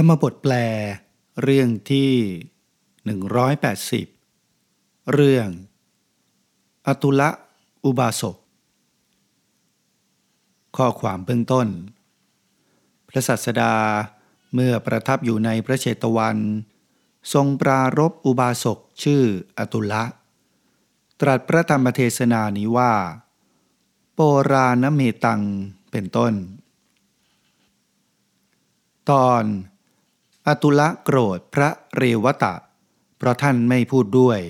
ธรรมบทแปล เรื่องที่ 180 เรื่อง อตุละอุบาสกข้อความเบื้องต้น พระสัสดาเมื่อประทับอยู่ในพระเชตวัน ทรงปรารบอุบาสกชื่ออตุละ ตรัสพระธรรมเทศนานี้ว่า โปรานเมตังเป็นต้น ตอน อตุละโกรธพระเรวตะ เพราะท่านไม่พูดด้วย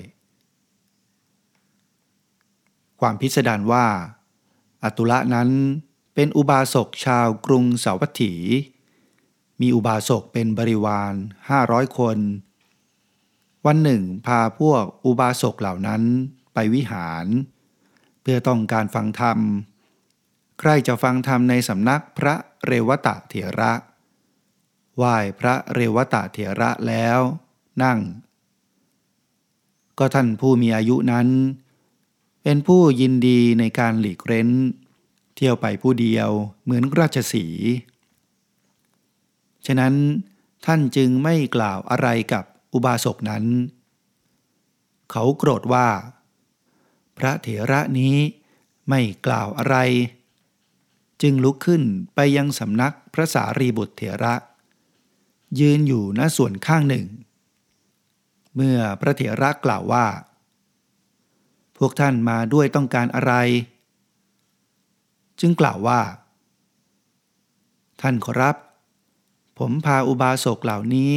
ความพิสดารว่า อตุละนั้นเป็นอุบาสกชาวกรุงสาวัตถี มีอุบาสกเป็นบริวารห้าร้อยคน วันหนึ่งพาพวกอุบาสกเหล่านั้นไปวิหาร เพื่อต้องการฟังธรรม ใครจะฟังธรรมในสำนักพระเรวตะเถระ ไหว้พระเรวตะเถระแล้ว นั่ง ก็ท่านผู้มีอายุนั้น เป็นผู้ยินดีในการหลีกเร้น เที่ยวไปผู้เดียวเหมือนราชสีฉะนั้นท่านจึงไม่กล่าวอะไรกับอุบาสกนั้น เขาโกรธว่า พระเถระนี้ไม่กล่าวอะไร จึงลุกขึ้นไปยังสำนักพระสารีบุตรเถระ ยืนอยู่ณส่วนข้างหนึ่ง เมื่อพระเถระกล่าวว่า พวกท่านมาด้วยต้องการอะไร จึงกล่าวว่า ท่านขอรับ ผมพาอุบาสกเหล่านี้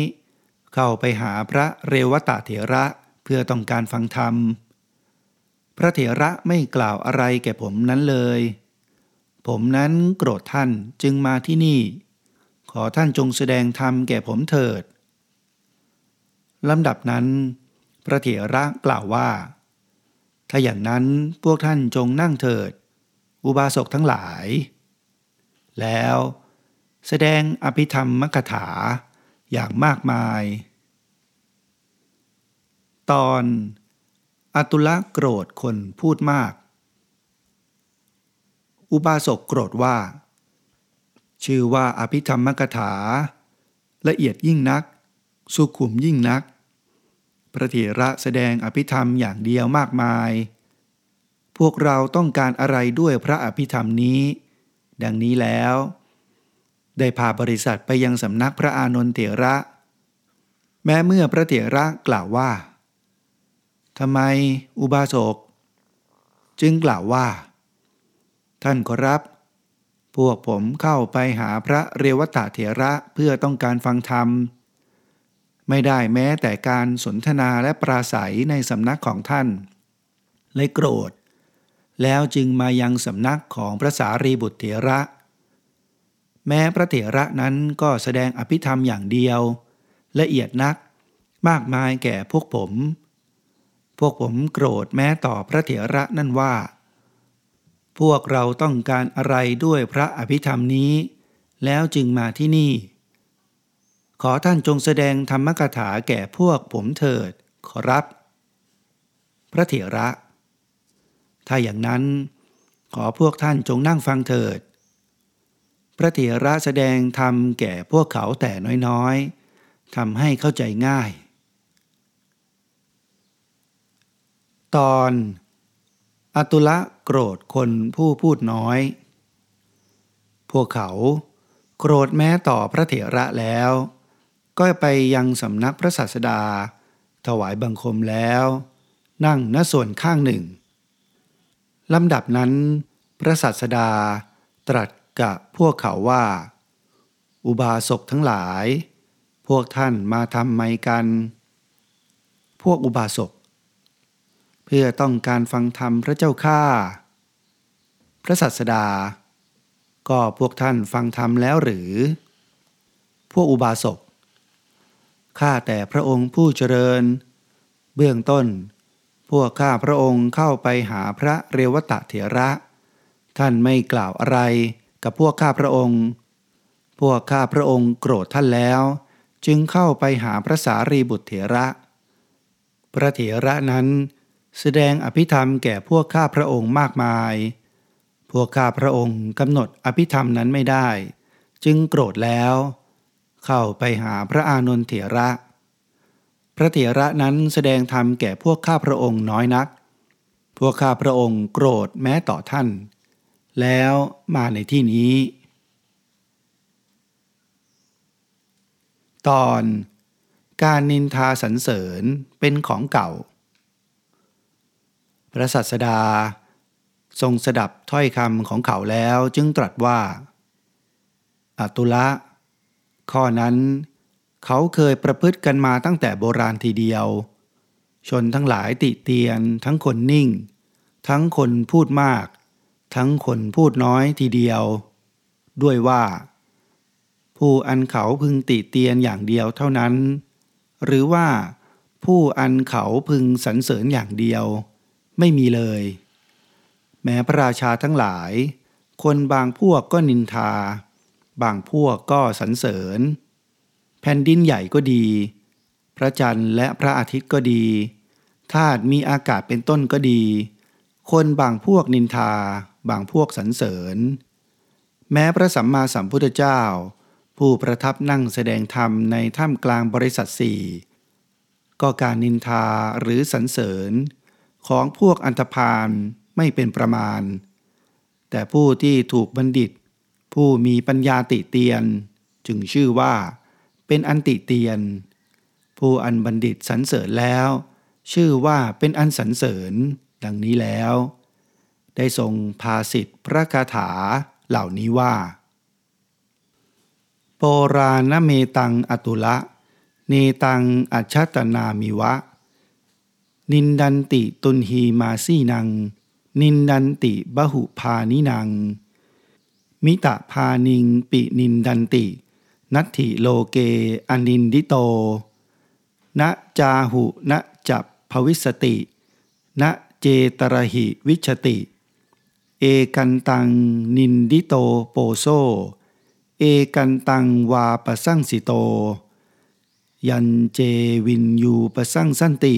เข้าไปหาพระเรวตะเถระเพื่อต้องการฟังธรรม พระเถระไม่กล่าวอะไรแก่ผมนั้นเลย ผมนั้นโกรธท่านจึงมาที่นี่ ขอท่านจงแสดงธรรมแก่ผมเถิดลำดับนั้น พระเถระกล่าวว่า ถ้าอย่างนั้นพวกท่านจงนั่งเถิด อุบาสกทั้งหลาย แล้วแสดงอภิธรรมมกถาอย่างมากมาย ตอนอตุละโกรธคนพูดมาก อุบาสกโกรธว่า ชื่อว่าอภิธรรมกถา ละเอียดยิ่งนัก สุขุมยิ่งนัก พระเถระแสดงอภิธรรมอย่างเดียวมากมาย พวกเราต้องการอะไรด้วยพระอภิธรรมนี้ ดังนี้แล้ว ได้พาบริษัทไปยังสำนักพระอานนทเถระ แม้เมื่อพระเถระกล่าวว่าทำไมอุบาสก จึงกล่าวว่า ท่านขอรับ พวกผมเข้าไปหาพระเรวตเถระเพื่อต้องการฟังธรรม ไม่ได้แม้แต่การสนทนาและปราศัยในสำนักของท่าน เลยโกรธ แล้วจึงมายังสำนักของพระสารีบุตรเถระ แม้พระเถระนั้นก็แสดงอภิธรรมอย่างเดียว ละเอียดนัก มากมายแก่พวกผม พวกผมโกรธแม้ต่อพระเถระนั่นว่า พวกเราต้องการอะไรด้วยพระอภิธรรมนี้ แล้วจึงมาที่นี่ ขอท่านจงแสดงธรรมกถาแก่พวกผมเถิด ขอรับ พระเถระ ถ้าอย่างนั้น ขอพวกท่านจงนั่งฟังเถิด พระเถระแสดงธรรมแก่พวกเขาแต่น้อยๆทำให้เข้าใจง่าย ตอน อตุละโกรธคนผู้พูดน้อย พวกเขาโกรธแม้ต่อพระเถระแล้ว ก็ไปยังสำนักพระศาสดา ถวายบังคมแล้ว นั่งณส่วนข้างหนึ่งลำดับนั้น พระศาสดาตรัสกับพวกเขาว่า อุบาสกทั้งหลาย พวกท่านมาทำไมกัน พวกอุบาสก พื่อต้องการฟังธรรมพระเจ้าข้าพระสัสดา ก็พวกท่านฟังธรรมแล้วหรือ พวกอุบาสก ข้าแต่พระองค์ผู้เจริญ เบื้องต้น พวกข้าพระองค์เข้าไปหาพระเรวตะเถระ ท่านไม่กล่าวอะไรกับพวกข้าพระองค์ พวกข้าพระองค์โกรธท่านแล้ว จึงเข้าไปหาพระสารีบุตรเถระ พระเถระนั้น แสดงอภิธรรมแก่พวกข้าพระองค์มากมาย พวกข้าพระองค์กำหนดอภิธรรมนั้นไม่ได้ จึงโกรธแล้ว เข้าไปหาพระอานนทเถระ พระเถระนั้นแสดงธรรมแก่พวกข้าพระองค์น้อยนัก พวกข้าพระองค์โกรธแม้ต่อท่าน แล้วมาในที่นี้ ตอนการนินทาสรรเสริญเป็นของเก่า พระสัสดา ทรงสดับถ้อยคำของเขาแล้วจึงตรัสว่า อตุละ ข้อนั้น เขาเคยประพฤติกันมาตั้งแต่โบราณทีเดียว ชนทั้งหลายติเตียน ทั้งคนนิ่ง ทั้งคนพูดมาก ทั้งคนพูดน้อยทีเดียว ด้วยว่า ผู้อันเขาพึงติเตียนอย่างเดียวเท่านั้น หรือว่าผู้อันเขาพึงสรรเสริญอย่างเดียว ไม่มีเลย แม้พระราชาทั้งหลาย คนบางพวกก็นินทา บางพวกก็สรรเสริญ แผ่นดินใหญ่ก็ดี พระจันทร์และพระอาทิตย์ก็ดีธาตุมีอากาศเป็นต้นก็ดี คนบางพวกนินทา บางพวกสรรเสริญ แม้พระสัมมาสัมพุทธเจ้า ผู้ประทับนั่งแสดงธรรมในถ้ำกลางบริษัทสี่ก็การนินทาหรือสรรเสริญ ของพวกอันธพาลไม่เป็นประมาณ แต่ผู้ที่ถูกบัณฑิต ผู้มีปัญญาติเตียน จึงชื่อว่าเป็นอันติเตียน ผู้อันบัณฑิตสรรเสริญแล้ว ชื่อว่าเป็นอันสรรเสริญดังนี้แล้ว ได้ทรงพาสิทธิพระคาถาเหล่านี้ว่า โปราณเมตังอตุละเนตังอัชชะตะนามิวะ นินทันติตุณหีมาสีนัง นินทันติพหุภาณินัง มิตะภาณิงปินินทันติ นัตถิโลเกอนินทิโต นะจาหุ นะจะภะวิสสะติ นะเจตะระหิวิชชะติ เอกันตังนินทิโตโปโส เอกันตังวาปะสังสิโต ยัญเจวิญญูปะสังสันติ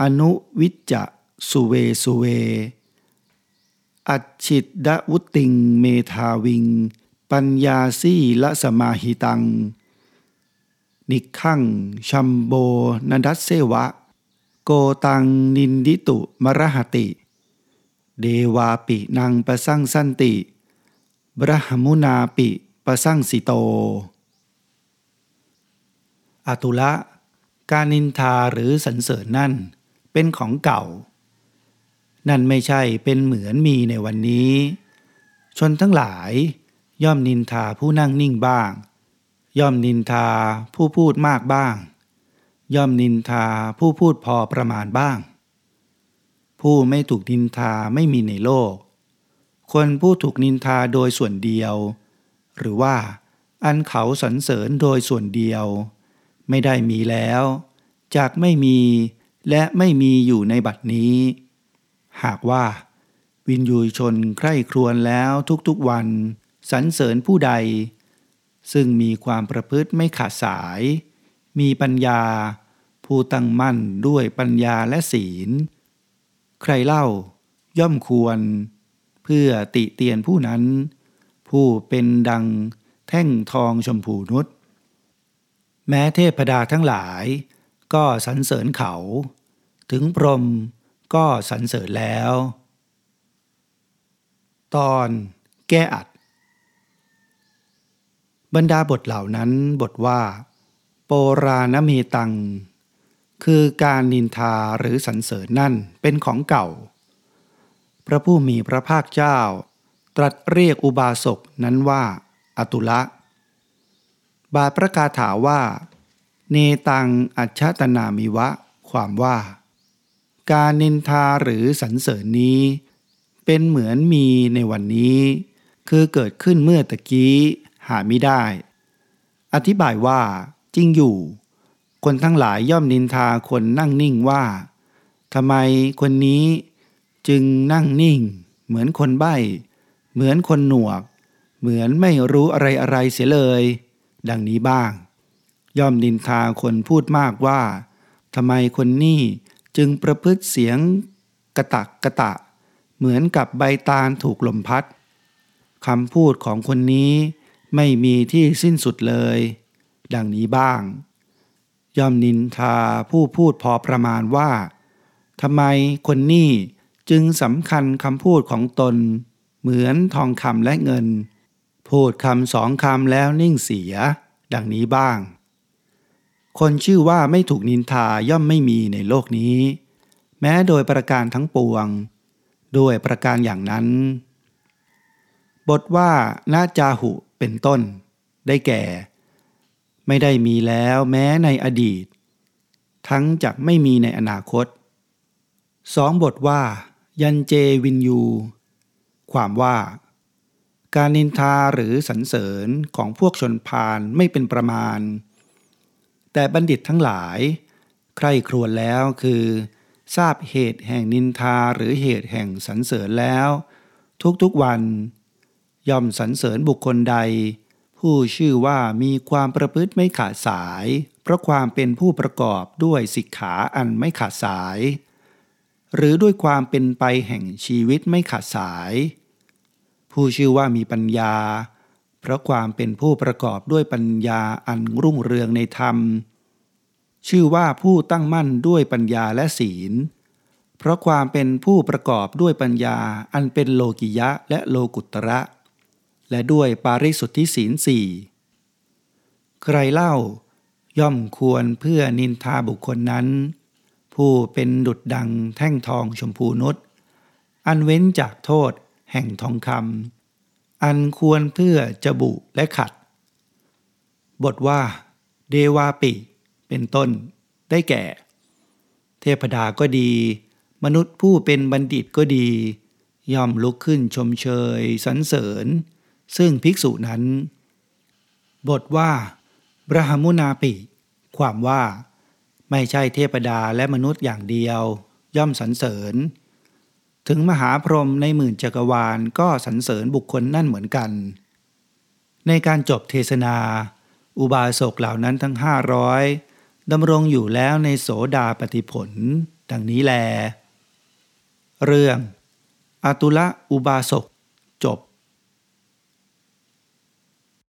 อนุวิจจะสุเวสุเว อัจฉิททะวุตติงเมธาวิง ปัญญาสีละสะมาหิตัง นิขังชัมโบนดัสเซวะ โกตังนินดิตุมรหติ เดวาปินังประสังสันติบรหมุนาปิประสั่งสิโต อตุละ การนินทาหรือสรรเสริญนั่น เป็นของเก่า นั่นไม่ใช่เป็นเหมือนมีในวันนี้ ชนทั้งหลายย่อมนินทาผู้นั่งนิ่งบ้าง ย่อมนินทาผู้พูดมากบ้าง ย่อมนินทาผู้พูดพอประมาณบ้าง ผู้ไม่ถูกนินทาไม่มีในโลก คนผู้ถูกนินทาโดยส่วนเดียว หรือว่าอันเขาสรรเสริญโดยส่วนเดียว ไม่ได้มีแล้ว จากไม่มี และไม่มีอยู่ในบัดนี้ หากว่า วินยูชนใคร่ครวญแล้วทุกๆวันสรรเสริญผู้ใด ซึ่งมีความประพฤติไม่ขาดสาย มีปัญญา ผู้ตั้งมั่นด้วยปัญญาและศีล ใครเล่าย่อมควร เพื่อติเตียนผู้นั้น ผู้เป็นดังแท่งทองชมพูนุษแม้เทพดาทั้งหลายก็สรรเสริญเขา ถึงพรหมก็สรรเสริญแล้ว ตอนแก้อัด บรรดาบทเหล่านั้นบทว่า โปราณเมตัง คือการนินทาหรือสรรเสริญนั่นเป็นของเก่า พระผู้มีพระภาคเจ้า ตรัสเรียกอุบาสกนั้นว่าอตุละ บาประกาถาว่า เนตังอัจฉตนามิวะ ความว่า การนินทาหรือสรรเสริญนี้ เป็นเหมือนมีในวันนี้ คือเกิดขึ้นเมื่อตะกี้หาไม่ได้ อธิบายว่าจริงอยู่ คนทั้งหลายย่อมนินทาคนนั่งนิ่งว่าทำไมคนนี้จึงนั่งนิ่ง เหมือนคนใบ้ เหมือนคนหนวก เหมือนไม่รู้อะไรอะไรเสียเลย ดังนี้บ้าง ย่อมดินทาคนพูดมากว่าทำไมคนนี้ จึงประพฤติเสียงกระตักกระตะ เหมือนกับใบตาลถูกลมพัดคำพูดของคนนี้ไม่มีที่สิ้นสุดเลย ดังนี้บ้าง ย่อมนินทาผู้พูดพอประมาณว่าทำไมคนนี้จึงสำคัญคำพูดของตน เหมือนทองคำและเงิน พูดคำสองคำแล้วนิ่งเสีย ดังนี้บ้าง คนชื่อว่าไม่ถูกนินทาย่อมไม่มีในโลกนี้ แม้โดยประการทั้งปวง ด้วยประการอย่างนั้น บทว่านาจาหุเป็นต้น ได้แก่ ไม่ได้มีแล้วแม้ในอดีต ทั้งจะไม่มีในอนาคตสองบทว่า ยันเจวินยู ความว่า การนินทาหรือสรรเสริญของพวกชนพาลไม่เป็นประมาณ แต่บัณฑิตทั้งหลาย ใครครวญแล้วคือ ทราบเหตุแห่งนินทาหรือเหตุแห่งสรรเสริญแล้ว ทุกๆวัน ย่อมสรรเสริญบุคคลใด ผู้ชื่อว่ามีความประพฤติไม่ขาดสาย เพราะความเป็นผู้ประกอบด้วยสิกขาอันไม่ขาดสาย หรือด้วยความเป็นไปแห่งชีวิตไม่ขาดสาย ผู้ชื่อว่ามีปัญญา เพราะความเป็นผู้ประกอบด้วยปัญญาอันรุ่งเรืองในธรรม ชื่อว่าผู้ตั้งมั่นด้วยปัญญาและศีล เพราะความเป็นผู้ประกอบด้วยปัญญาอันเป็นโลกิยะและโลกุตระ และด้วยปาริสุทธิศีลสี่ใครเล่า ย่อมควรเพื่อนินทาบุคคลนั้น ผู้เป็นดุดดังแท่งทองชมพูนุชอันเว้นจากโทษแห่งทองคำ อันควรเพื่อจะบุและขัด บทว่า เดวาปิ เป็นต้น ได้แก่ เทพดาก็ดี มนุษย์ผู้เป็นบัณฑิตก็ดี ย่อมลุกขึ้นชมเชยสรรเสริญ ซึ่งภิกษุนั้น บทว่าบรหมุนาปิ ความว่า ไม่ใช่เทพดาและมนุษย์อย่างเดียว ย่อมสรรเสริญ ถึงมหาพรหมในหมื่นจักรวาลก็สรรเสริญบุคคลนั่นเหมือนกัน ในการจบเทศนา อุบาสกเหล่านั้นทั้งห้าร้อยดำรงอยู่แล้วในโสดาปฏิผลดังนี้แล เรื่องอตุละอุบาสกจบ